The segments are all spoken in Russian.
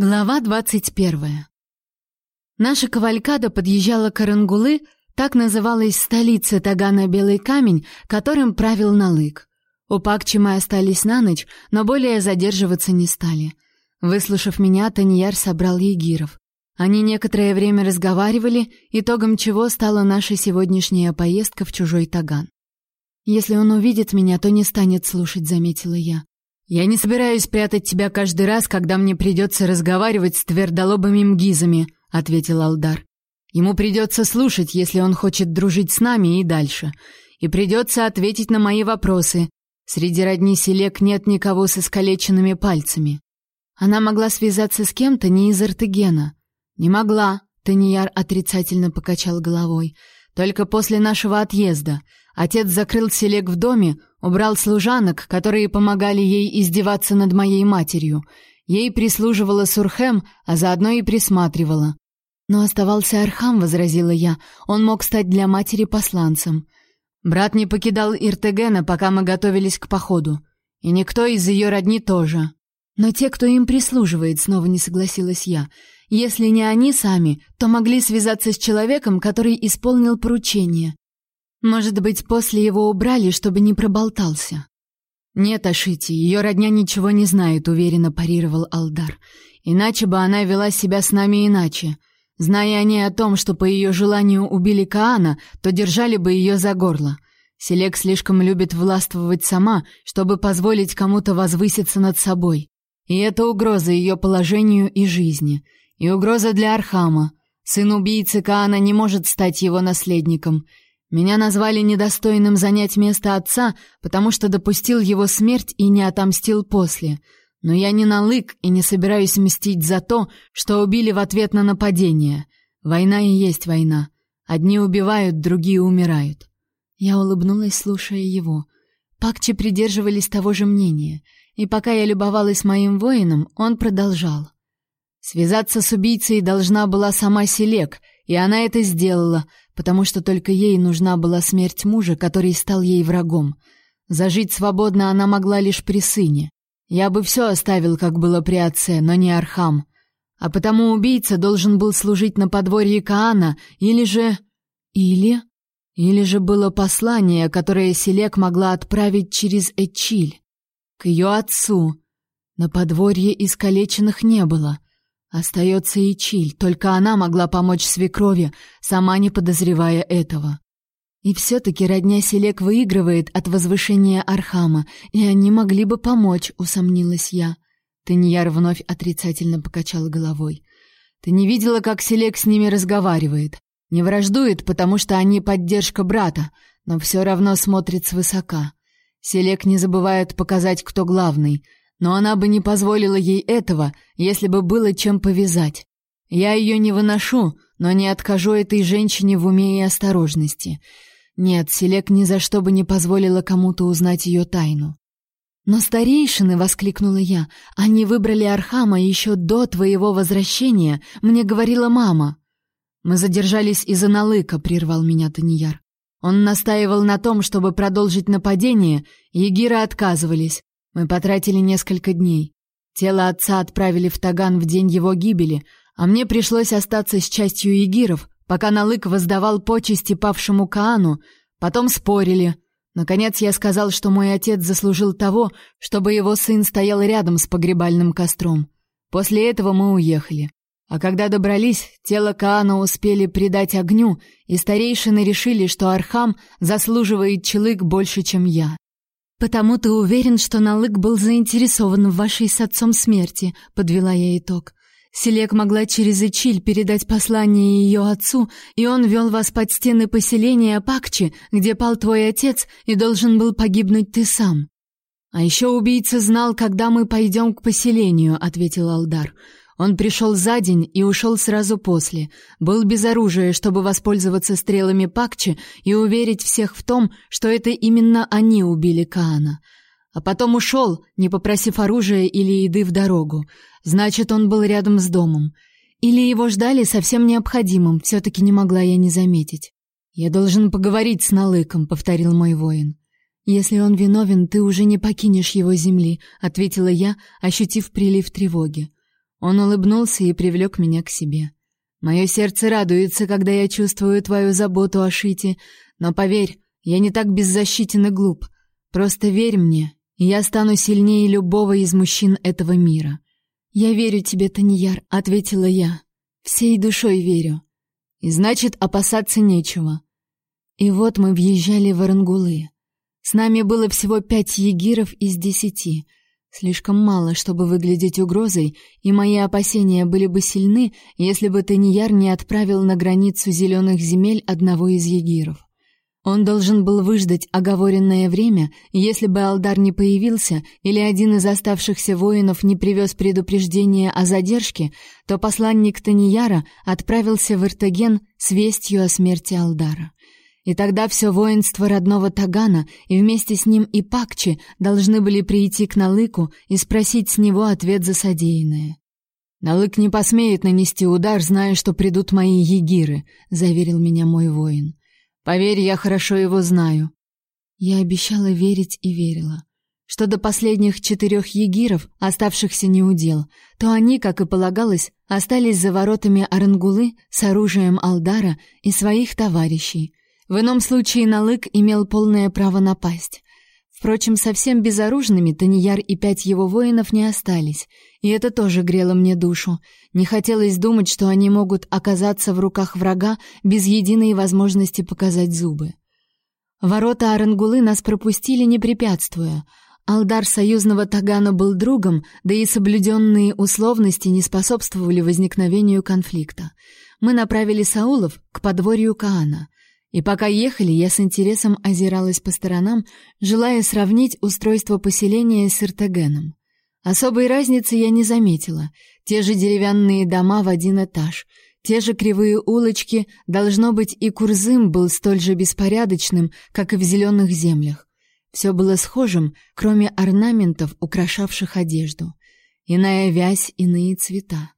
Глава двадцать первая. Наша кавалькада подъезжала к Арангулы, так называлась столица Тагана Белый камень, которым правил Налык. У Пакчи мы остались на ночь, но более задерживаться не стали. Выслушав меня, Таньяр собрал егиров. Они некоторое время разговаривали, итогом чего стала наша сегодняшняя поездка в чужой Таган. Если он увидит меня, то не станет слушать, заметила я. Я не собираюсь прятать тебя каждый раз, когда мне придется разговаривать с твердолобыми мгизами, ответил Алдар. Ему придется слушать, если он хочет дружить с нами и дальше, и придется ответить на мои вопросы. Среди родни Селек нет никого с искалеченными пальцами. Она могла связаться с кем-то не из Артегена. Не могла, Таньяр отрицательно покачал головой. Только после нашего отъезда. Отец закрыл Селек в доме, убрал служанок, которые помогали ей издеваться над моей матерью. Ей прислуживала Сурхем, а заодно и присматривала. Но оставался Архам, возразила я. Он мог стать для матери посланцем. Брат не покидал Иртегена, пока мы готовились к походу, и никто из ее родни тоже. Но те, кто им прислуживает, снова не согласилась я. Если не они сами, то могли связаться с человеком, который исполнил поручение. Может быть, после его убрали, чтобы не проболтался. Нет, Ашити, ее родня ничего не знает, уверенно парировал Алдар. Иначе бы она вела себя с нами иначе. Зная они о том, что по ее желанию убили Каана, то держали бы ее за горло. Селек слишком любит властвовать сама, чтобы позволить кому-то возвыситься над собой. И это угроза ее положению и жизни. И угроза для Архама. Сын убийцы Каана не может стать его наследником. Меня назвали недостойным занять место отца, потому что допустил его смерть и не отомстил после. Но я не налык и не собираюсь мстить за то, что убили в ответ на нападение. Война и есть война. Одни убивают, другие умирают. Я улыбнулась, слушая его. Пакчи придерживались того же мнения, и пока я любовалась моим воином, он продолжал. Связаться с убийцей должна была сама Селек, и она это сделала, потому что только ей нужна была смерть мужа, который стал ей врагом. Зажить свободно она могла лишь при сыне. Я бы все оставил, как было при отце, но не Архам. А потому убийца должен был служить на подворье Каана, или же... Или... Или же было послание, которое Селек могла отправить через Эчиль. К ее отцу. На подворье искалеченных не было. Остается и Чиль, только она могла помочь свекрови, сама не подозревая этого. И все-таки родня Селек выигрывает от возвышения Архама, и они могли бы помочь, усомнилась я. Таньяр вновь отрицательно покачал головой. Ты не видела, как Селек с ними разговаривает? Не враждует, потому что они поддержка брата, но все равно смотрит свысока. Селек не забывает показать, кто главный — но она бы не позволила ей этого, если бы было чем повязать. Я ее не выношу, но не откажу этой женщине в уме и осторожности. Нет, Селек ни за что бы не позволила кому-то узнать ее тайну. Но старейшины, воскликнула я, они выбрали Архама еще до твоего возвращения, мне говорила мама. Мы задержались из-за налыка, прервал меня Таньяр. Он настаивал на том, чтобы продолжить нападение, егиры отказывались. Мы потратили несколько дней. Тело отца отправили в Таган в день его гибели, а мне пришлось остаться с частью егиров, пока Налык воздавал почести павшему Каану, потом спорили. Наконец я сказал, что мой отец заслужил того, чтобы его сын стоял рядом с погребальным костром. После этого мы уехали. А когда добрались, тело Каана успели предать огню, и старейшины решили, что Архам заслуживает Челык больше, чем я. «Потому ты уверен, что Налык был заинтересован в вашей с отцом смерти», — подвела я итог. Селек могла через Эчиль передать послание ее отцу, и он вел вас под стены поселения Пакчи, где пал твой отец, и должен был погибнуть ты сам. А еще убийца знал, когда мы пойдем к поселению, ответил Алдар. Он пришел за день и ушел сразу после. Был без оружия, чтобы воспользоваться стрелами Пакчи и уверить всех в том, что это именно они убили Каана. А потом ушел, не попросив оружия или еды в дорогу. Значит, он был рядом с домом. Или его ждали совсем необходимым, все-таки не могла я не заметить. «Я должен поговорить с Налыком», — повторил мой воин. «Если он виновен, ты уже не покинешь его земли», — ответила я, ощутив прилив тревоги. Он улыбнулся и привлек меня к себе. Мое сердце радуется, когда я чувствую твою заботу о Шите, но поверь, я не так беззащитен и глуп. Просто верь мне, и я стану сильнее любого из мужчин этого мира. Я верю тебе, Таньяр, ответила я. Всей душой верю. И значит, опасаться нечего. И вот мы въезжали в Орангулы. С нами было всего пять егиров из десяти. Слишком мало, чтобы выглядеть угрозой, и мои опасения были бы сильны, если бы Таньяр не отправил на границу зеленых земель одного из егиров. Он должен был выждать оговоренное время, если бы Алдар не появился или один из оставшихся воинов не привез предупреждение о задержке, то посланник Таньяра отправился в Иртаген с вестью о смерти Алдара. И тогда все воинство родного Тагана и вместе с ним и Пакчи должны были прийти к Налыку и спросить с него ответ за содеянное. «Налык не посмеет нанести удар, зная, что придут мои егиры», — заверил меня мой воин. «Поверь, я хорошо его знаю». Я обещала верить и верила. Что до последних четырех егиров, оставшихся неудел, то они, как и полагалось, остались за воротами Арангулы с оружием Алдара и своих товарищей, в ином случае Налык имел полное право напасть. Впрочем, совсем безоружными Таньяр и пять его воинов не остались, и это тоже грело мне душу. Не хотелось думать, что они могут оказаться в руках врага без единой возможности показать зубы. Ворота Арангулы нас пропустили, не препятствуя. Алдар союзного Тагана был другом, да и соблюденные условности не способствовали возникновению конфликта. Мы направили Саулов к подворью Каана — и пока ехали, я с интересом озиралась по сторонам, желая сравнить устройство поселения с Иртегеном. Особой разницы я не заметила. Те же деревянные дома в один этаж, те же кривые улочки, должно быть, и Курзым был столь же беспорядочным, как и в зеленых землях. Все было схожим, кроме орнаментов, украшавших одежду. Иная вязь, иные цвета.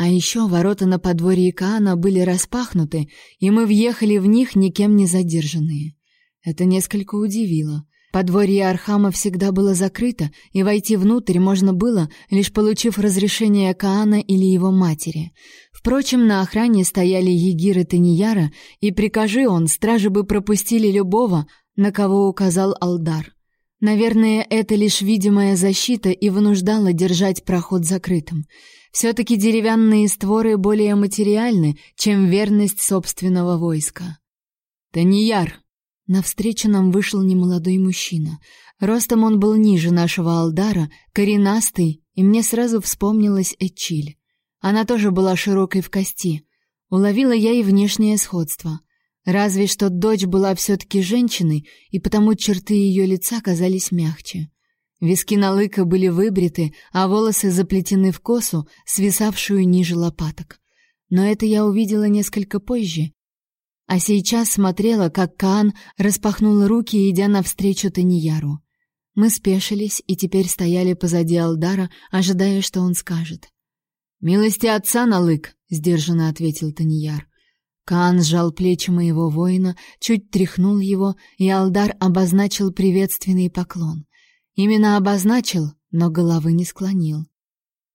А еще ворота на подворье Каана были распахнуты, и мы въехали в них никем не задержанные. Это несколько удивило. Подворье Архама всегда было закрыто, и войти внутрь можно было, лишь получив разрешение Каана или его матери. Впрочем, на охране стояли егиры Таньяра, и прикажи он, стражи бы пропустили любого, на кого указал Алдар. Наверное, это лишь видимая защита и вынуждала держать проход закрытым. Все-таки деревянные створы более материальны, чем верность собственного войска. «Таньяр!» Навстречу нам вышел немолодой мужчина. Ростом он был ниже нашего Алдара, коренастый, и мне сразу вспомнилась Эчиль. Она тоже была широкой в кости. Уловила я и внешнее сходство. Разве что дочь была все-таки женщиной, и потому черты ее лица казались мягче. Виски налыка были выбриты, а волосы заплетены в косу, свисавшую ниже лопаток. Но это я увидела несколько позже. А сейчас смотрела, как Каан распахнул руки, идя навстречу Таньяру. Мы спешились и теперь стояли позади Алдара, ожидая, что он скажет. «Милости отца, Налык!» — сдержанно ответил Таньяр. Каан сжал плечи моего воина, чуть тряхнул его, и Алдар обозначил приветственный поклон. Именно обозначил, но головы не склонил.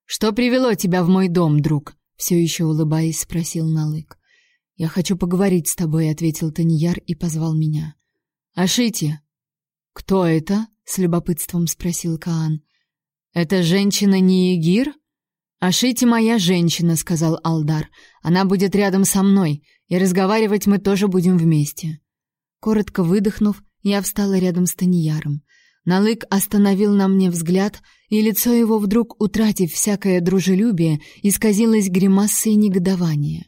Что привело тебя в мой дом, друг? Все еще улыбаясь, спросил Налык. Я хочу поговорить с тобой, ответил Таньяр и позвал меня. Ашити. Кто это? с любопытством спросил Каан. Это женщина не Егир? Ашити моя женщина, сказал Алдар. Она будет рядом со мной, и разговаривать мы тоже будем вместе. Коротко выдохнув, я встала рядом с Таньяром. Налык остановил на мне взгляд, и лицо его вдруг, утратив всякое дружелюбие, исказилось гримасой негодования.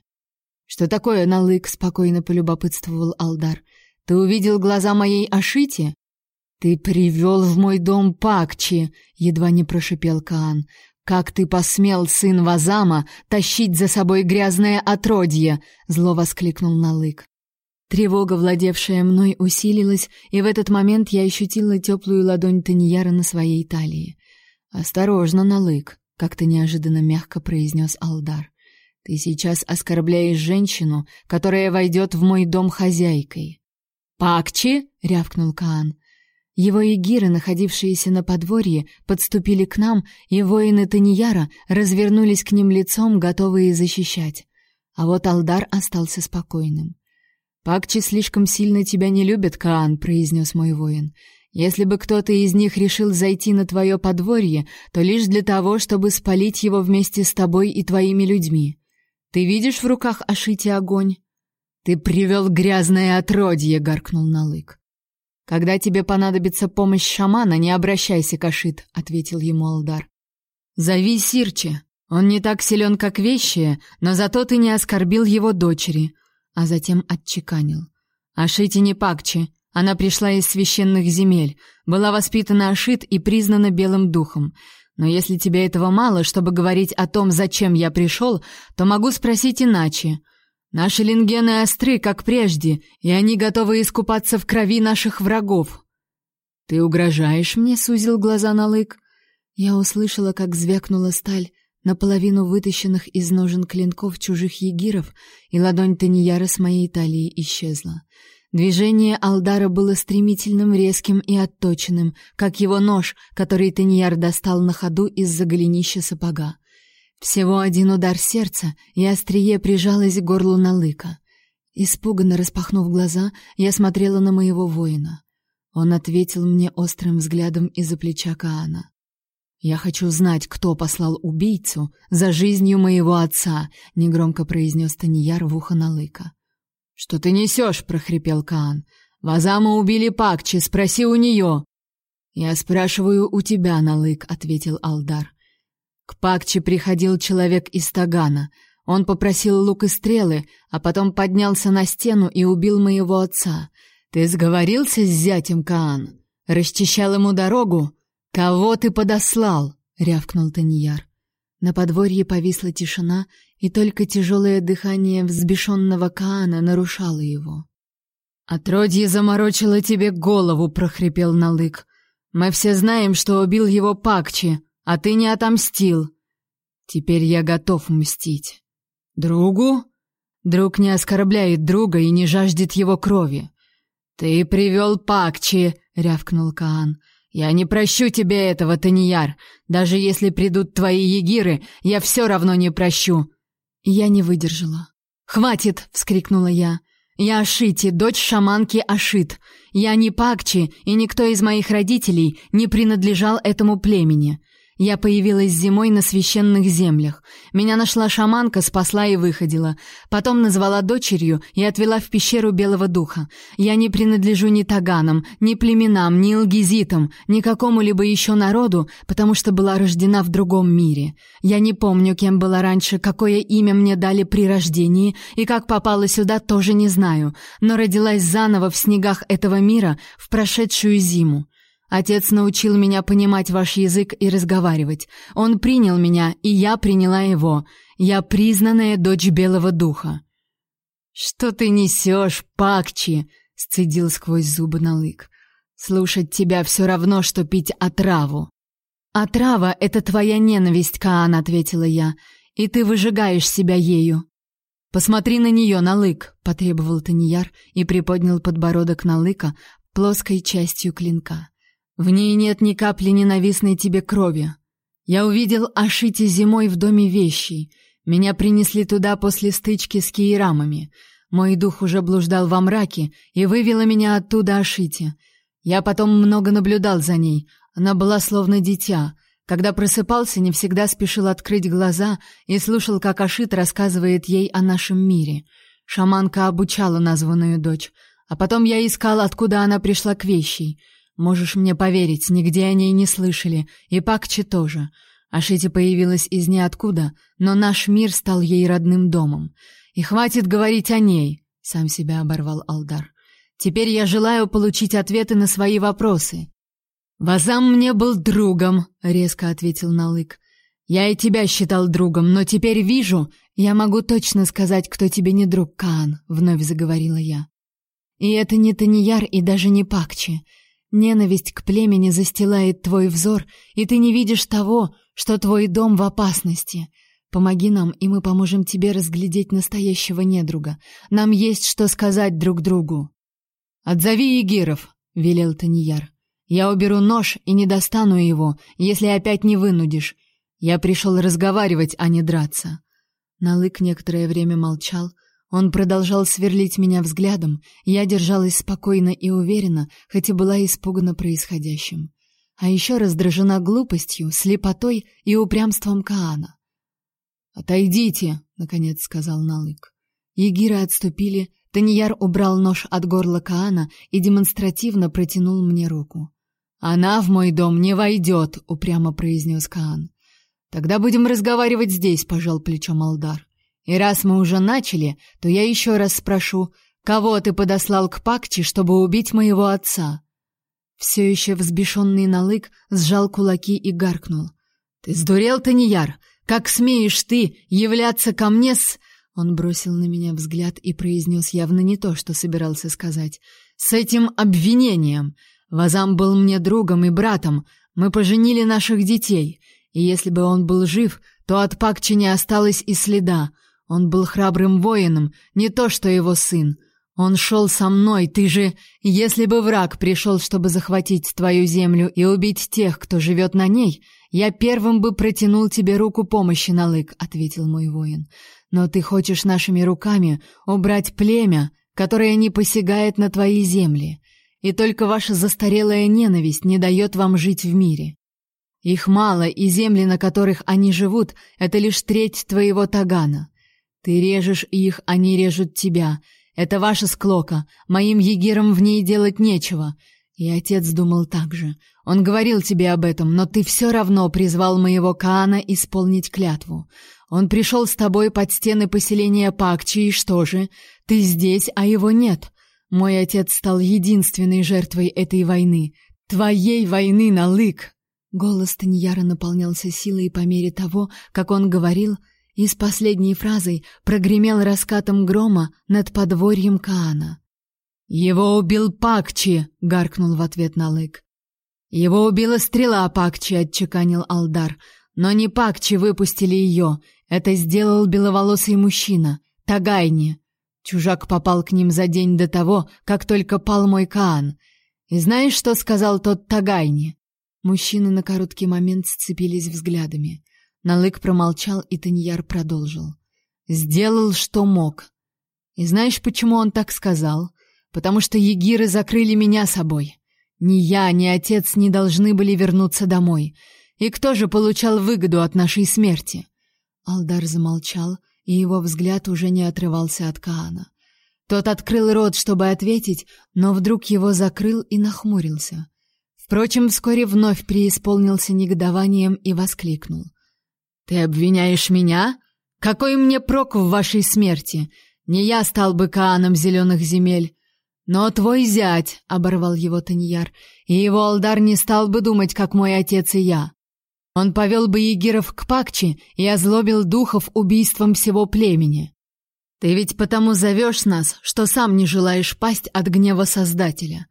«Что такое, Налык?» — спокойно полюбопытствовал Алдар. «Ты увидел глаза моей Ашити?» «Ты привел в мой дом Пакчи!» — едва не прошипел Каан. «Как ты посмел, сын Вазама, тащить за собой грязное отродье!» — зло воскликнул Налык. Тревога, владевшая мной, усилилась, и в этот момент я ощутила теплую ладонь Таньяра на своей талии. «Осторожно, Налык», — как-то неожиданно мягко произнес Алдар. «Ты сейчас оскорбляешь женщину, которая войдет в мой дом хозяйкой». «Пакчи!» — рявкнул Каан. Его егиры, находившиеся на подворье, подступили к нам, и воины Танияра развернулись к ним лицом, готовые защищать. А вот Алдар остался спокойным. «Пакчи слишком сильно тебя не любят, Каан», — произнес мой воин. «Если бы кто-то из них решил зайти на твое подворье, то лишь для того, чтобы спалить его вместе с тобой и твоими людьми. Ты видишь в руках Ашити огонь?» «Ты привел грязное отродье!» — гаркнул Налык. «Когда тебе понадобится помощь шамана, не обращайся, Кашит», — ответил ему Алдар. «Зови Сирче. Он не так силен, как вещие, но зато ты не оскорбил его дочери», а затем отчеканил. «Ашити не Пакчи. Она пришла из священных земель, была воспитана Ашит и признана белым духом. Но если тебе этого мало, чтобы говорить о том, зачем я пришел, то могу спросить иначе». Наши лингены остры, как прежде, и они готовы искупаться в крови наших врагов. Ты угрожаешь мне, сузил глаза на лык. Я услышала, как звякнула сталь наполовину вытащенных из ножен клинков чужих егиров, и ладонь Таньяра с моей талии исчезла. Движение Алдара было стремительным, резким и отточенным, как его нож, который Таньяр достал на ходу из-за голенища сапога. Всего один удар сердца, и острие прижалось к горлу Налыка. Испуганно распахнув глаза, я смотрела на моего воина. Он ответил мне острым взглядом из-за плеча Каана. «Я хочу знать, кто послал убийцу за жизнью моего отца», — негромко произнес Таньяр в ухо Налыка. «Что ты несешь?» — прохрипел Каан. «Вазама убили Пакчи, спроси у нее». «Я спрашиваю у тебя, Налык», — ответил Алдар. К Пакче приходил человек из Тагана. Он попросил лук и стрелы, а потом поднялся на стену и убил моего отца. Ты сговорился с зятем Каан? Расчищал ему дорогу? Кого ты подослал? рявкнул Таньяр. На подворье повисла тишина, и только тяжелое дыхание взбешенного Каана нарушало его. «Отродье заморочило тебе голову», — прохрипел Налык. «Мы все знаем, что убил его Пакчи, а ты не отомстил. Теперь я готов мстить. Другу? Друг не оскорбляет друга и не жаждет его крови. Ты привел Пакчи, рявкнул Каан. Я не прощу тебе этого, Таньяр. Даже если придут твои егиры, я все равно не прощу. Я не выдержала. Хватит, вскрикнула я. Я Ашити, дочь шаманки Ашит. Я не Пакчи, и никто из моих родителей не принадлежал этому племени. Я появилась зимой на священных землях. Меня нашла шаманка, спасла и выходила. Потом назвала дочерью и отвела в пещеру Белого Духа. Я не принадлежу ни таганам, ни племенам, ни алгизитам, ни какому-либо еще народу, потому что была рождена в другом мире. Я не помню, кем была раньше, какое имя мне дали при рождении, и как попала сюда, тоже не знаю, но родилась заново в снегах этого мира в прошедшую зиму. Отец научил меня понимать ваш язык и разговаривать. Он принял меня, и я приняла его. Я признанная дочь Белого Духа. Что ты несешь, Пакчи? сцедил сквозь зубы Налык. Слушать тебя все равно, что пить отраву. Отрава это твоя ненависть, Каан, ответила я, и ты выжигаешь себя ею. Посмотри на нее, Налык, потребовал Таньяр и приподнял подбородок Налыка плоской частью клинка. В ней нет ни капли ненавистной тебе крови. Я увидел Ашити зимой в доме вещей. Меня принесли туда после стычки с киерамами. Мой дух уже блуждал во мраке и вывела меня оттуда Ашити. Я потом много наблюдал за ней. Она была словно дитя. Когда просыпался, не всегда спешил открыть глаза и слушал, как Ашит рассказывает ей о нашем мире. Шаманка обучала названную дочь, а потом я искал, откуда она пришла к вещей — Можешь мне поверить, нигде о ней не слышали, и Пакчи тоже. Ашити появилась из ниоткуда, но наш мир стал ей родным домом. И хватит говорить о ней, сам себя оборвал Алдар. Теперь я желаю получить ответы на свои вопросы. Вазам мне был другом, резко ответил Налык. Я и тебя считал другом, но теперь вижу, я могу точно сказать, кто тебе не друг, Каан, вновь заговорила я. И это не Таньяр и даже не Пакчи. Ненависть к племени застилает твой взор, и ты не видишь того, что твой дом в опасности. Помоги нам, и мы поможем тебе разглядеть настоящего недруга. Нам есть что сказать друг другу. Отзови егиров, велел Таньяр. Я уберу нож и не достану его, если опять не вынудишь. Я пришел разговаривать, а не драться. Налык некоторое время молчал. Он продолжал сверлить меня взглядом. Я держалась спокойно и уверенно, хотя была испугана происходящим. А еще раздражена глупостью, слепотой и упрямством Каана. «Отойдите!» — наконец сказал Налык. Егиры отступили, Таньяр убрал нож от горла Каана и демонстративно протянул мне руку. «Она в мой дом не войдет», — упрямо произнес Каан. «Тогда будем разговаривать здесь», — пожал плечом Алдар. «И раз мы уже начали, то я еще раз спрошу, кого ты подослал к Пакче, чтобы убить моего отца?» Все еще взбешенный Налык сжал кулаки и гаркнул. «Ты сдурел, Таньяр? Как смеешь ты являться ко мне с...» Он бросил на меня взгляд и произнес явно не то, что собирался сказать. «С этим обвинением! Вазам был мне другом и братом. Мы поженили наших детей. И если бы он был жив, то от Пакчи не осталось и следа. Он был храбрым воином, не то что его сын. Он шел со мной, ты же... Если бы враг пришел, чтобы захватить твою землю и убить тех, кто живет на ней, я первым бы протянул тебе руку помощи, Налык, — ответил мой воин. Но ты хочешь нашими руками убрать племя, которое не посягает на твои земли и только ваша застарелая ненависть не дает вам жить в мире. Их мало, и земли, на которых они живут, это лишь треть твоего тагана. Ты режешь их, они режут тебя. Это ваша склока, моим егерам в ней делать нечего. И отец думал так же. Он говорил тебе об этом, но ты все равно призвал моего Каана исполнить клятву. Он пришел с тобой под стены поселения Пакчи, и что же? Ты здесь, а его нет. Мой отец стал единственной жертвой этой войны. Твоей войны, Налык!» Голос Таньяра наполнялся силой по мере того, как он говорил, и с последней фразой прогремел раскатом грома над подворьем Каана. «Его убил Пакчи!» — гаркнул в ответ Налык. «Его убила стрела Пакчи!» — отчеканил Алдар. «Но не Пакчи выпустили ее. Это сделал беловолосый мужчина, Тагайни. Чужак попал к ним за день до того, как только пал мой Каан. И знаешь, что сказал тот Тагайни? Мужчины на короткий момент сцепились взглядами. Налык промолчал, и Таньяр продолжил. «Сделал, что мог. И знаешь, почему он так сказал? Потому что егиры закрыли меня собой. Ни я, ни отец не должны были вернуться домой. И кто же получал выгоду от нашей смерти?» Алдар замолчал, и его взгляд уже не отрывался от Каана. Тот открыл рот, чтобы ответить, но вдруг его закрыл и нахмурился. Впрочем, вскоре вновь преисполнился негодованием и воскликнул: "Ты обвиняешь меня? Какой мне прок в вашей смерти? Не я стал бы Кааном зеленых земель, но твой зять", оборвал его Таньяр, "и его алдар не стал бы думать, как мой отец и я. Он повел бы егеров к Пакчи и озлобил духов убийством всего племени. Ты ведь потому зовешь нас, что сам не желаешь пасть от гнева Создателя.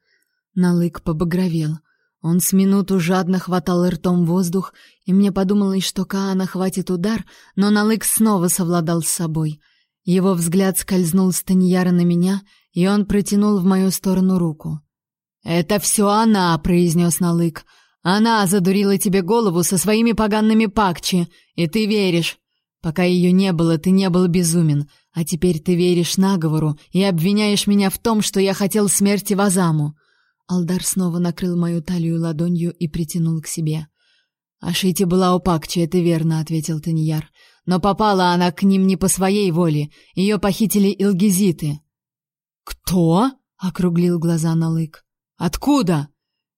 Налык побагровел. Он с минуту жадно хватал ртом воздух, и мне подумалось, что Каана хватит удар, но Налык снова совладал с собой. Его взгляд скользнул с Таньяра на меня, и он протянул в мою сторону руку. «Это все она!» — произнес Налык. Она задурила тебе голову со своими поганными пакчи, и ты веришь. Пока ее не было, ты не был безумен, а теперь ты веришь наговору и обвиняешь меня в том, что я хотел смерти Вазаму. Алдар снова накрыл мою талию ладонью и притянул к себе. Ашити была у Пакчи, это верно, ответил Таньяр. Но попала она к ним не по своей воле. Ее похитили илгизиты. Кто? округлил глаза Налык. Откуда?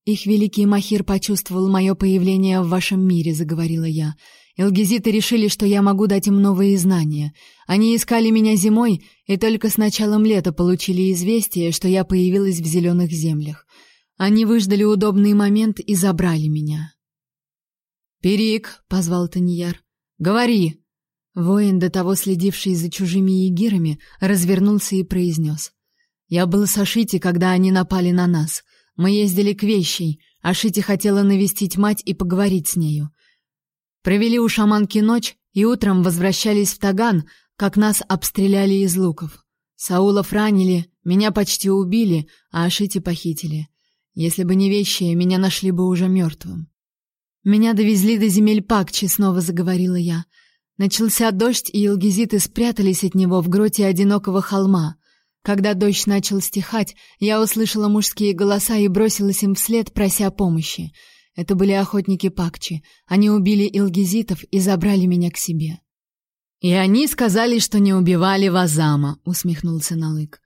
Их великий Махир почувствовал мое появление в вашем мире, заговорила я. Элгизиты решили, что я могу дать им новые знания. Они искали меня зимой, и только с началом лета получили известие, что я появилась в зеленых землях. Они выждали удобный момент и забрали меня. «Перик!» — позвал Таньяр. «Говори!» Воин, до того следивший за чужими егирами, развернулся и произнес. «Я был с Ашити, когда они напали на нас. Мы ездили к вещей, а Шити хотела навестить мать и поговорить с нею. Провели у шаманки ночь и утром возвращались в Таган, как нас обстреляли из луков. Саулов ранили, меня почти убили, а Ашити похитили. Если бы не вещи, меня нашли бы уже мертвым. Меня довезли до земель Пакчи, снова заговорила я. Начался дождь, и илгизиты спрятались от него в гроте одинокого холма. Когда дождь начал стихать, я услышала мужские голоса и бросилась им вслед, прося помощи. Это были охотники Пакчи. Они убили илгизитов и забрали меня к себе. И они сказали, что не убивали Вазама, усмехнулся Налык.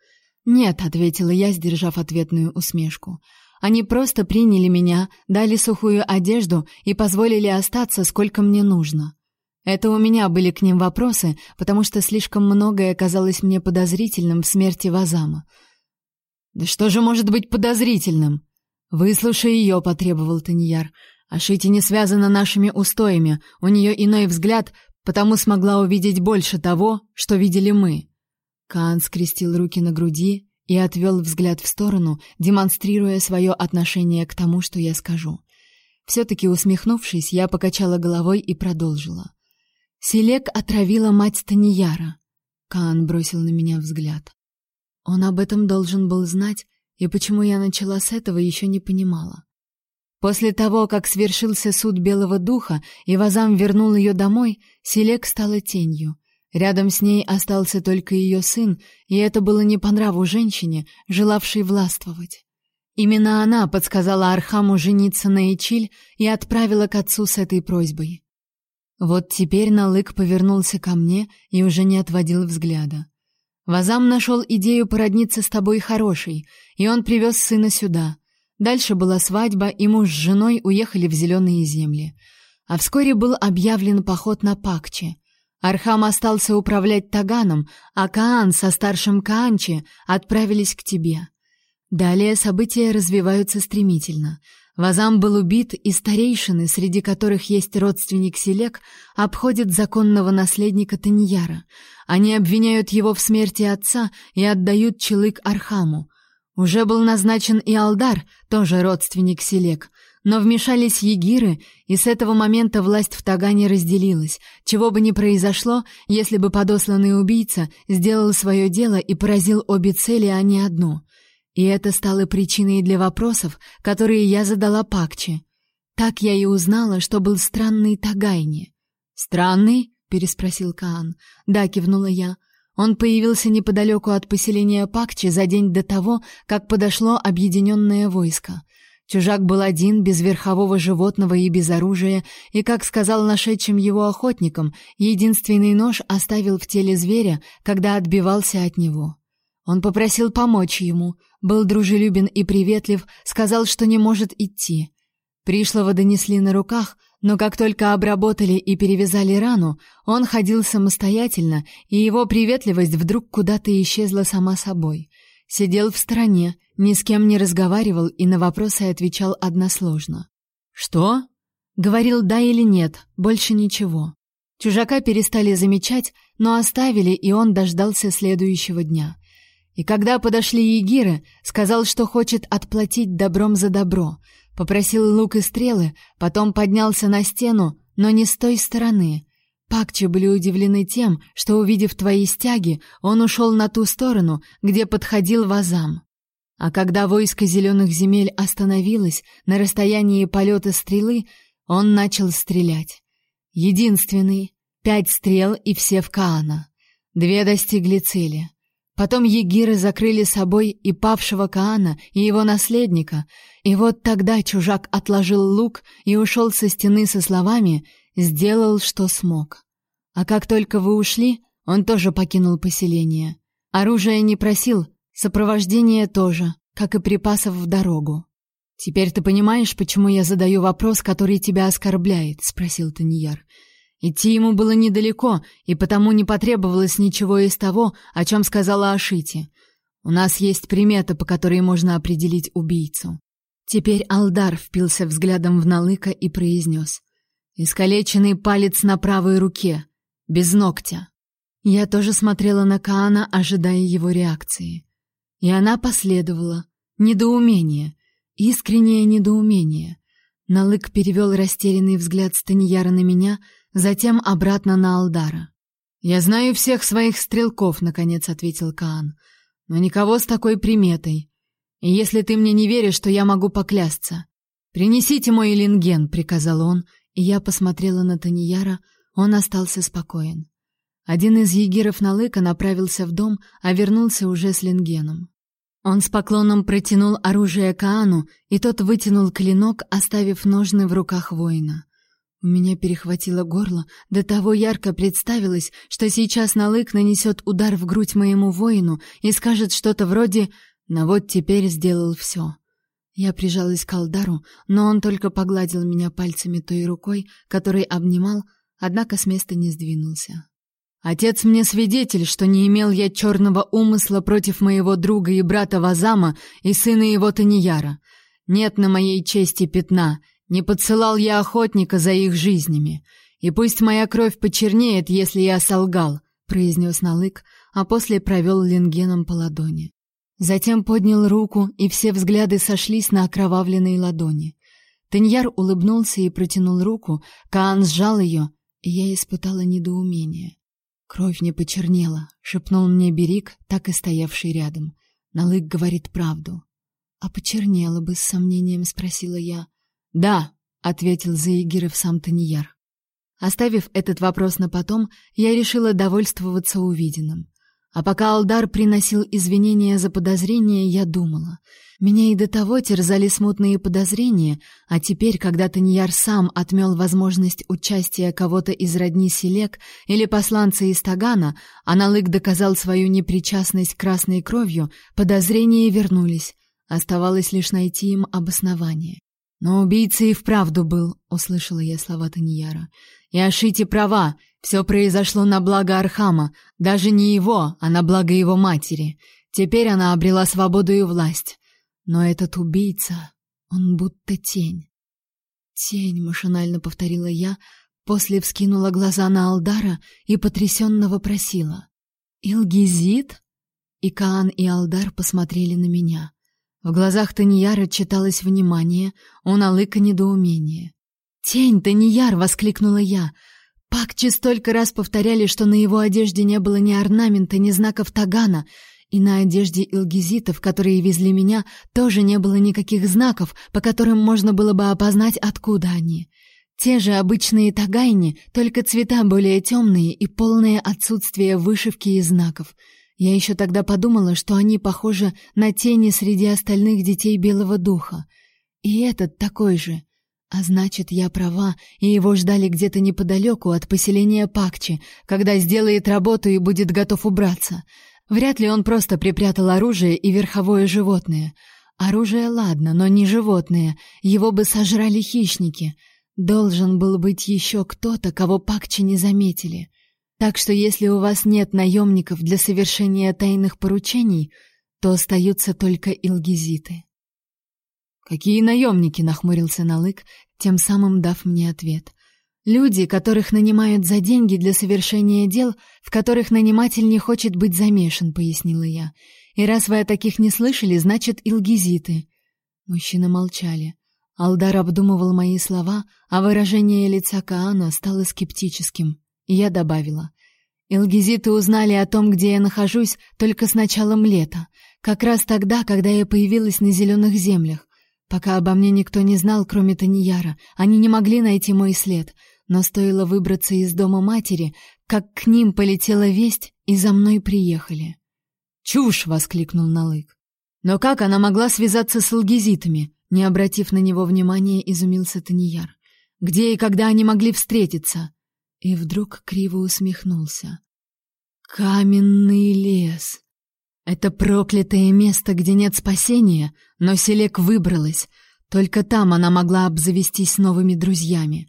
Нет, ответила я, сдержав ответную усмешку. Они просто приняли меня, дали сухую одежду и позволили остаться, сколько мне нужно. Это у меня были к ним вопросы, потому что слишком многое казалось мне подозрительным в смерти Вазама. Да что же может быть подозрительным? Выслушай ее, потребовал Таньяр. Ашити не связана нашими устоями, у нее иной взгляд, потому смогла увидеть больше того, что видели мы. Каан скрестил руки на груди и отвел взгляд в сторону, демонстрируя свое отношение к тому, что я скажу. Все-таки усмехнувшись, я покачала головой и продолжила. Селек отравила мать Танияра. Каан бросил на меня взгляд. Он об этом должен был знать, и почему я начала с этого, еще не понимала. После того, как свершился суд Белого Духа, и Вазам вернул ее домой, Селек стала тенью. Рядом с ней остался только ее сын, и это было не по нраву женщине, желавшей властвовать. Именно она подсказала Архаму жениться на Ичиль и отправила к отцу с этой просьбой. Вот теперь Налык повернулся ко мне и уже не отводил взгляда. Вазам нашел идею породниться с тобой хорошей, и он привез сына сюда. Дальше была свадьба, и муж с женой уехали в зеленые земли. А вскоре был объявлен поход на Пакче. Архам остался управлять Таганом, а Каан со старшим Каанче отправились к тебе. Далее события развиваются стремительно — Вазам был убит, и старейшины, среди которых есть родственник Селек, обходят законного наследника Таньяра. Они обвиняют его в смерти отца и отдают Челык Архаму. Уже был назначен и Алдар, тоже родственник Селек, но вмешались егиры, и с этого момента власть в Тагане разделилась, чего бы ни произошло, если бы подосланный убийца сделал свое дело и поразил обе цели, а не одну — и это стало причиной для вопросов, которые я задала Пакче. Так я и узнала, что был странный Тагайни. «Странный?» — переспросил Каан. «Да», — кивнула я. Он появился неподалеку от поселения Пакчи за день до того, как подошло объединенное войско. Чужак был один, без верхового животного и без оружия, и, как сказал нашедшим его охотникам, единственный нож оставил в теле зверя, когда отбивался от него. Он попросил помочь ему, был дружелюбен и приветлив, сказал, что не может идти. Пришлого донесли на руках, но как только обработали и перевязали рану, он ходил самостоятельно, и его приветливость вдруг куда-то исчезла сама собой. Сидел в стороне, ни с кем не разговаривал и на вопросы отвечал односложно. «Что?» Говорил «да» или «нет», больше ничего. Чужака перестали замечать, но оставили, и он дождался следующего дня. И когда подошли егиры, сказал, что хочет отплатить добром за добро. Попросил лук и стрелы, потом поднялся на стену, но не с той стороны. Пакчи были удивлены тем, что, увидев твои стяги, он ушел на ту сторону, где подходил вазам. А когда войско зеленых земель остановилось на расстоянии полета стрелы, он начал стрелять. Единственный, пять стрел и все в Каана. Две достигли цели. Потом егиры закрыли собой и павшего Каана, и его наследника, и вот тогда чужак отложил лук и ушел со стены со словами «сделал, что смог». А как только вы ушли, он тоже покинул поселение. Оружие не просил, сопровождение тоже, как и припасов в дорогу. «Теперь ты понимаешь, почему я задаю вопрос, который тебя оскорбляет?» — спросил Таньяр. Идти ему было недалеко, и потому не потребовалось ничего из того, о чем сказала Ашити. У нас есть примета, по которой можно определить убийцу. Теперь Алдар впился взглядом в Налыка и произнес. «Искалеченный палец на правой руке, без ногтя». Я тоже смотрела на Каана, ожидая его реакции. И она последовала. Недоумение. Искреннее недоумение. Налык перевел растерянный взгляд Станьяра на меня — затем обратно на Алдара. «Я знаю всех своих стрелков», — наконец ответил Каан, — «но никого с такой приметой. И если ты мне не веришь, то я могу поклясться. Принесите мой линген, приказал он, и я посмотрела на Таньяра, он остался спокоен. Один из егеров Налыка направился в дом, а вернулся уже с лингеном. Он с поклоном протянул оружие Каану, и тот вытянул клинок, оставив ножны в руках воина. У меня перехватило горло, до того ярко представилось, что сейчас Налык нанесет удар в грудь моему воину и скажет что-то вроде но вот теперь сделал все. Я прижалась к Алдару, но он только погладил меня пальцами той рукой, которой обнимал, однако с места не сдвинулся. Отец мне свидетель, что не имел я черного умысла против моего друга и брата Вазама и сына его Танияра. Нет на моей чести пятна, не подсылал я охотника за их жизнями. И пусть моя кровь почернеет, если я солгал, произнес Налык, а после провел лингеном по ладони. Затем поднял руку, и все взгляды сошлись на окровавленной ладони. Теньяр улыбнулся и протянул руку, Каан сжал ее, и я испытала недоумение. Кровь не почернела, шепнул мне Берик, так и стоявший рядом. Налык говорит правду. А почернела бы, с сомнением спросила я. Да, ответил Заигиров сам Таньяр. Оставив этот вопрос на потом, я решила довольствоваться увиденным. А пока Алдар приносил извинения за подозрения, я думала. Меня и до того терзали смутные подозрения, а теперь, когда Таньяр сам отмел возможность участия кого-то из родни Селек или посланца из Тагана, а Налык доказал свою непричастность красной кровью, подозрения вернулись. Оставалось лишь найти им обоснование. «Но убийца и вправду был», — услышала я слова Таньяра. «И Ашити права, все произошло на благо Архама, даже не его, а на благо его матери. Теперь она обрела свободу и власть. Но этот убийца, он будто тень. Тень, машинально повторила я, после вскинула глаза на Алдара и потрясенно вопросила: "Илгизит?" И Каан и Алдар посмотрели на меня. В глазах Таньяра читалось внимание, он алыка недоумение. «Тень, Таньяр!» — воскликнула я. Пакчи столько раз повторяли, что на его одежде не было ни орнамента, ни знаков тагана, и на одежде илгизитов, которые везли меня, тоже не было никаких знаков, по которым можно было бы опознать, откуда они. Те же обычные тагайни, только цвета более темные и полное отсутствие вышивки и знаков. Я еще тогда подумала, что они похожи на тени среди остальных детей Белого Духа. И этот такой же — а значит, я права, и его ждали где-то неподалеку от поселения Пакчи, когда сделает работу и будет готов убраться. Вряд ли он просто припрятал оружие и верховое животное. Оружие ладно, но не животное, его бы сожрали хищники. Должен был быть еще кто-то, кого Пакчи не заметили. Так что если у вас нет наемников для совершения тайных поручений, то остаются только илгизиты. «Какие наемники?» — нахмурился Налык, тем самым дав мне ответ. «Люди, которых нанимают за деньги для совершения дел, в которых наниматель не хочет быть замешан», — пояснила я. «И раз вы о таких не слышали, значит, илгизиты». Мужчины молчали. Алдар обдумывал мои слова, а выражение лица Каана стало скептическим. Я добавила. «Илгизиты узнали о том, где я нахожусь, только с началом лета, как раз тогда, когда я появилась на зеленых землях. Пока обо мне никто не знал, кроме Таньяра, они не могли найти мой след, но стоило выбраться из дома матери, как к ним полетела весть, и за мной приехали. «Чушь!» — воскликнул Налык. «Но как она могла связаться с алгезитами?» Не обратив на него внимания, изумился Таньяр. «Где и когда они могли встретиться?» И вдруг криво усмехнулся. «Каменный лес!» Это проклятое место, где нет спасения, но Селек выбралась. Только там она могла обзавестись новыми друзьями.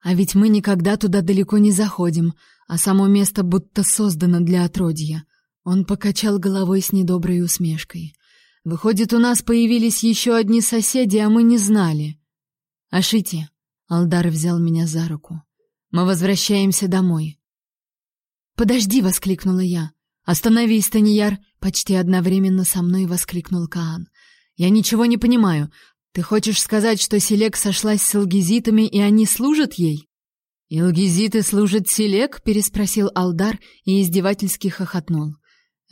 А ведь мы никогда туда далеко не заходим, а само место будто создано для отродья. Он покачал головой с недоброй усмешкой. Выходит, у нас появились еще одни соседи, а мы не знали. Ашити, Алдар взял меня за руку. Мы возвращаемся домой. Подожди, воскликнула я. Остановись, Таньяр, почти одновременно со мной воскликнул Каан. Я ничего не понимаю. Ты хочешь сказать, что Селек сошлась с илгизитами, и они служат ей? Илгизиты служат Селек? переспросил Алдар и издевательски хохотнул.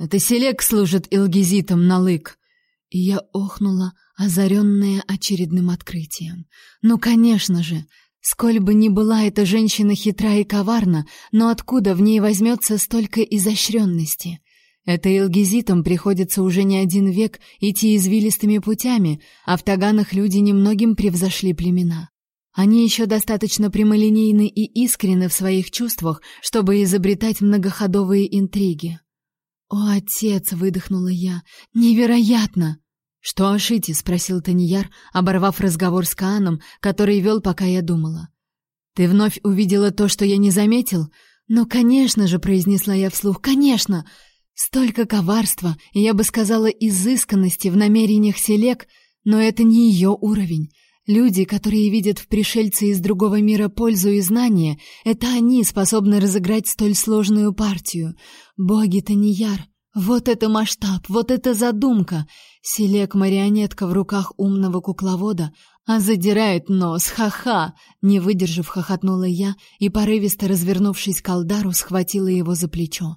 Это Селек служит илгизитам на лык. И я охнула, озаренная очередным открытием. Ну, конечно же, сколь бы ни была эта женщина хитра и коварна, но откуда в ней возьмется столько изощренности? Это илгизитам приходится уже не один век идти извилистыми путями, а в Таганах люди немногим превзошли племена. Они еще достаточно прямолинейны и искренны в своих чувствах, чтобы изобретать многоходовые интриги. «О, отец!» — выдохнула я. «Невероятно!» «Что Ашити?» — спросил Таньяр, оборвав разговор с Кааном, который вел, пока я думала. «Ты вновь увидела то, что я не заметил?» «Ну, конечно же!» — произнесла я вслух. «Конечно!» Столько коварства, и я бы сказала изысканности в намерениях Селек, но это не ее уровень. Люди, которые видят в пришельце из другого мира пользу и знания, это они способны разыграть столь сложную партию. Боги-то не яр. Вот это масштаб, вот это задумка. Селек марионетка в руках умного кукловода, а задирает нос. Ха-ха. Не выдержав, хохотнула я и порывисто развернувшись к Алдару, схватила его за плечо.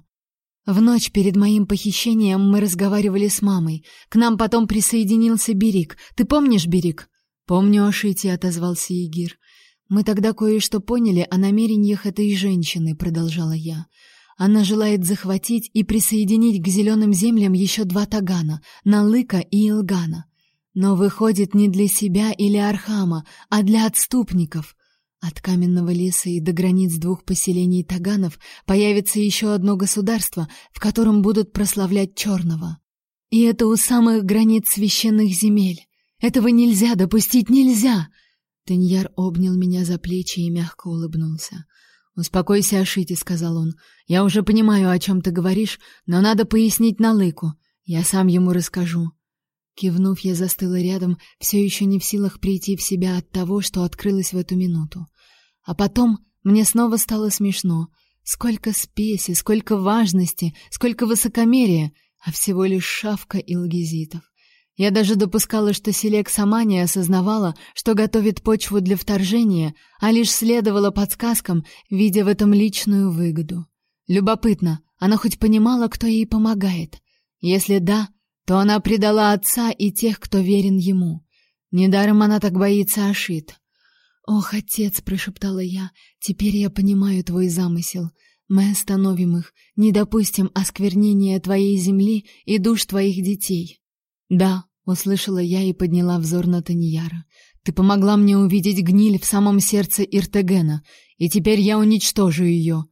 В ночь перед моим похищением мы разговаривали с мамой. К нам потом присоединился Берик. Ты помнишь Берик? «Помню, Ашити», — отозвался Игир. «Мы тогда кое-что поняли о намерениях этой женщины», — продолжала я. «Она желает захватить и присоединить к зеленым землям еще два Тагана — Налыка и Илгана. Но выходит не для себя или Архама, а для отступников». От каменного леса и до границ двух поселений таганов появится еще одно государство, в котором будут прославлять черного. И это у самых границ священных земель. Этого нельзя допустить, нельзя!» Таньяр обнял меня за плечи и мягко улыбнулся. «Успокойся, Ашити», — сказал он. «Я уже понимаю, о чем ты говоришь, но надо пояснить Налыку. Я сам ему расскажу». Кивнув, я застыла рядом, все еще не в силах прийти в себя от того, что открылось в эту минуту. А потом мне снова стало смешно. Сколько спеси, сколько важности, сколько высокомерия, а всего лишь шавка илгизитов. Я даже допускала, что Селек сама не осознавала, что готовит почву для вторжения, а лишь следовала подсказкам, видя в этом личную выгоду. Любопытно, она хоть понимала, кто ей помогает? Если да, то она предала отца и тех, кто верен ему. Недаром она так боится Ашит. «Ох, отец!» — прошептала я. «Теперь я понимаю твой замысел. Мы остановим их, не допустим осквернения твоей земли и душ твоих детей». «Да», — услышала я и подняла взор на Таньяра. «Ты помогла мне увидеть гниль в самом сердце Иртегена, и теперь я уничтожу ее.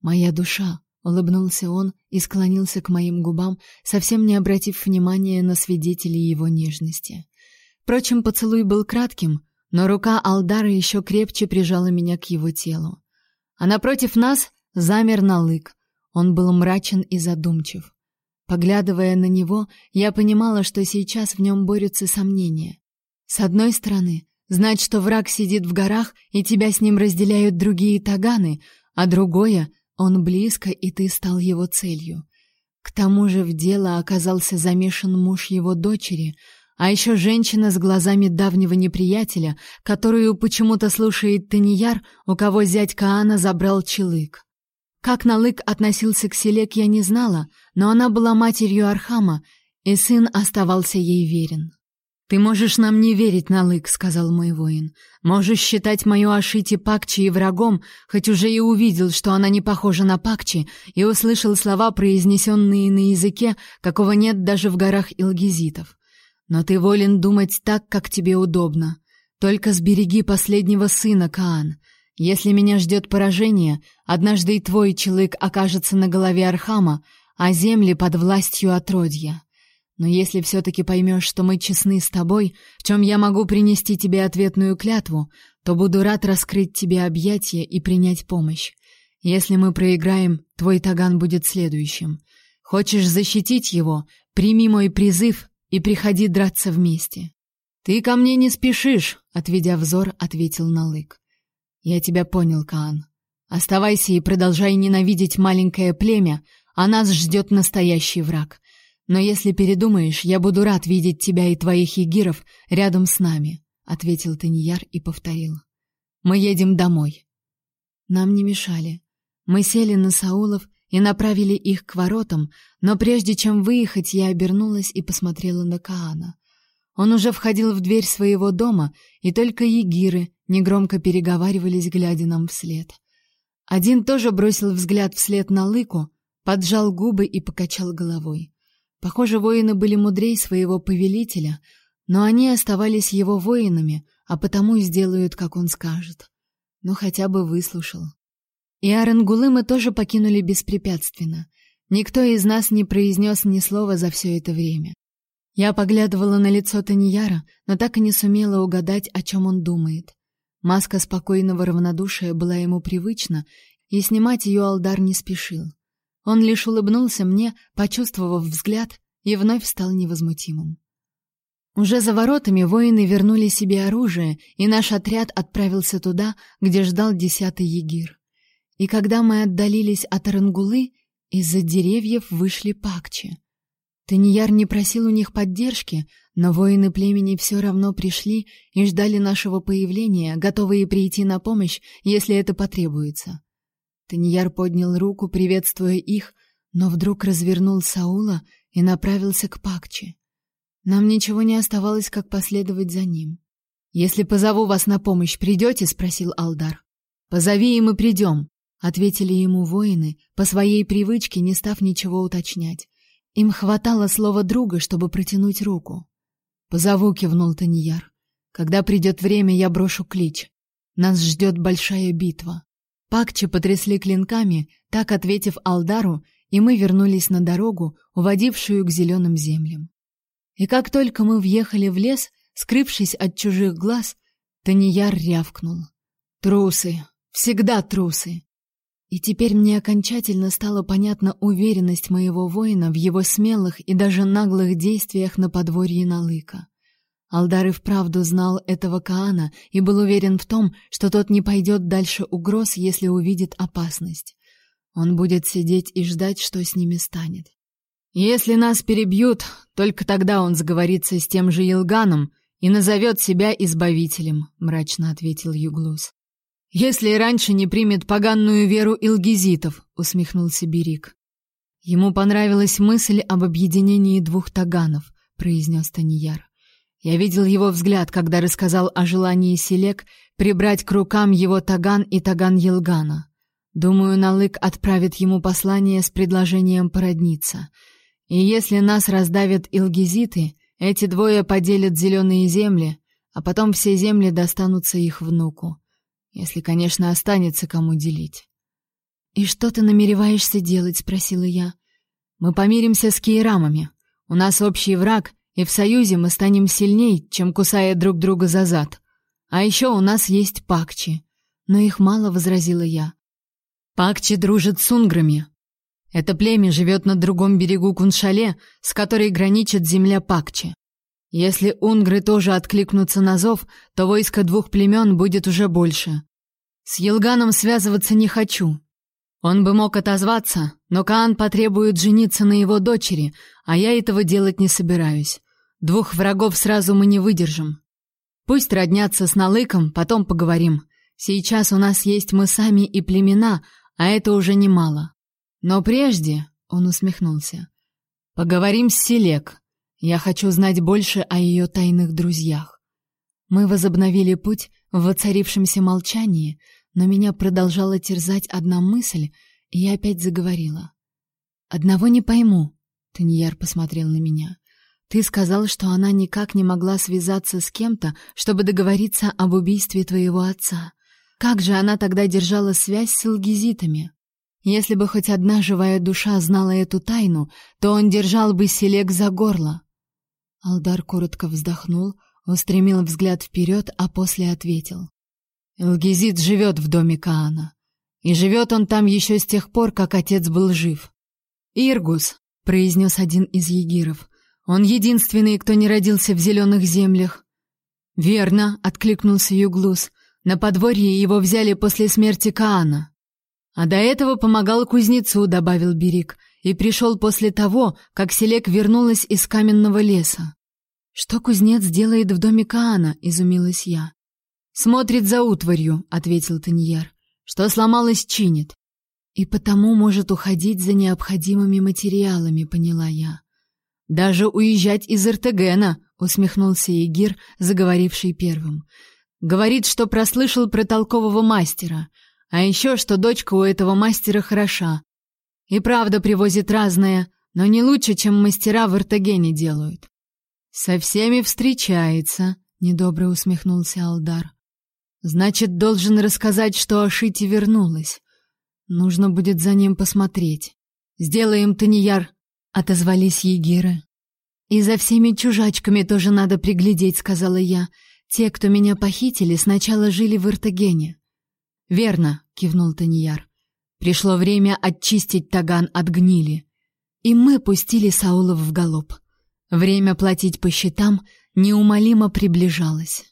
Моя душа», — улыбнулся он и склонился к моим губам, совсем не обратив внимания на свидетелей его нежности. Впрочем, поцелуй был кратким, но рука Алдара еще крепче прижала меня к его телу. А напротив нас замер Налык. Он был мрачен и задумчив. Поглядывая на него, я понимала, что сейчас в нем борются сомнения. С одной стороны, знать, что враг сидит в горах и тебя с ним разделяют другие таганы, а другое — он близко, и ты стал его целью. К тому же в дело оказался замешан муж его дочери, а еще женщина с глазами давнего неприятеля, которую почему-то слушает Таньяр, у кого зять Каана забрал Челык. Как Налык относился к Селек, я не знала, но она была матерью Архама, и сын оставался ей верен. «Ты можешь нам не верить, Налык», — сказал мой воин. «Можешь считать мою Ашити Пакчи и врагом, хоть уже и увидел, что она не похожа на Пакчи, и услышал слова, произнесенные на языке, какого нет даже в горах Илгизитов. Но ты волен думать так, как тебе удобно. Только сбереги последнего сына, Каан. Если меня ждет поражение, однажды и твой человек окажется на голове Архама, а земли под властью отродья. Но если все-таки поймешь, что мы честны с тобой, в чем я могу принести тебе ответную клятву, то буду рад раскрыть тебе объятия и принять помощь. Если мы проиграем, твой таган будет следующим. Хочешь защитить его, прими мой призыв и приходи драться вместе. Ты ко мне не спешишь, отведя взор, ответил Налык. Я тебя понял, Каан. Оставайся и продолжай ненавидеть маленькое племя, а нас ждет настоящий враг. Но если передумаешь, я буду рад видеть тебя и твоих егиров рядом с нами, ответил Таньяр и повторил. Мы едем домой. Нам не мешали. Мы сели на Саулов и направили их к воротам, но прежде чем выехать, я обернулась и посмотрела на Каана. Он уже входил в дверь своего дома, и только егиры негромко переговаривались, глядя нам вслед. Один тоже бросил взгляд вслед на лыку, поджал губы и покачал головой. Похоже, воины были мудрей своего повелителя, но они оставались его воинами, а потому сделают, как он скажет. Ну, хотя бы выслушал. И Аренгулы мы тоже покинули беспрепятственно. Никто из нас не произнес ни слова за все это время. Я поглядывала на лицо Таньяра, но так и не сумела угадать, о чем он думает. Маска спокойного равнодушия была ему привычна, и снимать ее Алдар не спешил. Он лишь улыбнулся мне, почувствовав взгляд, и вновь стал невозмутимым. Уже за воротами воины вернули себе оружие, и наш отряд отправился туда, где ждал десятый егир. И когда мы отдалились от Рангулы, из-за деревьев вышли пакчи. Таньяр не просил у них поддержки, но воины племени все равно пришли и ждали нашего появления, готовые прийти на помощь, если это потребуется. Таньяр поднял руку, приветствуя их, но вдруг развернул Саула и направился к Пакче. Нам ничего не оставалось, как последовать за ним. «Если позову вас на помощь, придете?» — спросил Алдар. «Позови, и мы придем», — ответили ему воины, по своей привычке не став ничего уточнять. Им хватало слова друга, чтобы протянуть руку. «Позову», — кивнул Таньяр. «Когда придет время, я брошу клич. Нас ждет большая битва». Пакчи потрясли клинками, так ответив Алдару, и мы вернулись на дорогу, уводившую к зеленым землям. И как только мы въехали в лес, скрывшись от чужих глаз, Таньяр рявкнул. «Трусы! Всегда трусы!» И теперь мне окончательно стала понятна уверенность моего воина в его смелых и даже наглых действиях на подворье Налыка. Алдар и вправду знал этого Каана и был уверен в том, что тот не пойдет дальше угроз, если увидит опасность. Он будет сидеть и ждать, что с ними станет. Если нас перебьют, только тогда он сговорится с тем же Илганом и назовет себя избавителем, мрачно ответил Юглус. Если и раньше не примет поганную веру илгизитов, усмехнулся Берик. Ему понравилась мысль об объединении двух таганов, произнес Таньяр. Я видел его взгляд, когда рассказал о желании Селек прибрать к рукам его Таган и Таган Елгана. Думаю, Налык отправит ему послание с предложением породниться. И если нас раздавят илгизиты, эти двое поделят зеленые земли, а потом все земли достанутся их внуку. Если, конечно, останется кому делить. «И что ты намереваешься делать?» — спросила я. «Мы помиримся с кейрамами. У нас общий враг, и в союзе мы станем сильней, чем кусая друг друга за зад. А еще у нас есть пакчи. Но их мало, возразила я. Пакчи дружат с унграми. Это племя живет на другом берегу Куншале, с которой граничит земля Пакчи. Если унгры тоже откликнутся на зов, то войско двух племен будет уже больше. С Елганом связываться не хочу. Он бы мог отозваться, но Каан потребует жениться на его дочери, а я этого делать не собираюсь. Двух врагов сразу мы не выдержим. Пусть роднятся с Налыком, потом поговорим. Сейчас у нас есть мы сами и племена, а это уже немало. Но прежде, он усмехнулся. Поговорим с Селек. Я хочу знать больше о ее тайных друзьях. Мы возобновили путь в воцарившемся молчании, но меня продолжала терзать одна мысль, и я опять заговорила. Одного не пойму. Таньяр посмотрел на меня. Ты сказал, что она никак не могла связаться с кем-то, чтобы договориться об убийстве твоего отца. Как же она тогда держала связь с илгизитами? Если бы хоть одна живая душа знала эту тайну, то он держал бы Селек за горло. Алдар коротко вздохнул, устремил взгляд вперед, а после ответил. Илгизит живет в доме Каана. И живет он там еще с тех пор, как отец был жив. «Иргус», — произнес один из егиров, он единственный, кто не родился в зеленых землях. Верно, откликнулся Юглус. На подворье его взяли после смерти Каана. А до этого помогал кузнецу, добавил Берик, и пришел после того, как Селек вернулась из каменного леса. Что кузнец делает в доме Каана? изумилась я. Смотрит за утварью, ответил Таньяр. Что сломалось, чинит. И потому может уходить за необходимыми материалами, поняла я. Даже уезжать из Иртегена, усмехнулся Егир, заговоривший первым. Говорит, что прослышал про толкового мастера, а еще, что дочка у этого мастера хороша. И правда привозит разное, но не лучше, чем мастера в Артагене делают. Со всеми встречается, недобро усмехнулся Алдар. Значит, должен рассказать, что Ашити вернулась. Нужно будет за ним посмотреть. Сделаем Таньяр, отозвались егеры. И за всеми чужачками тоже надо приглядеть, сказала я. Те, кто меня похитили, сначала жили в Иртагене. Верно, кивнул Таньяр. Пришло время очистить Таган от гнили. И мы пустили Саулов в галоп. Время платить по счетам неумолимо приближалось.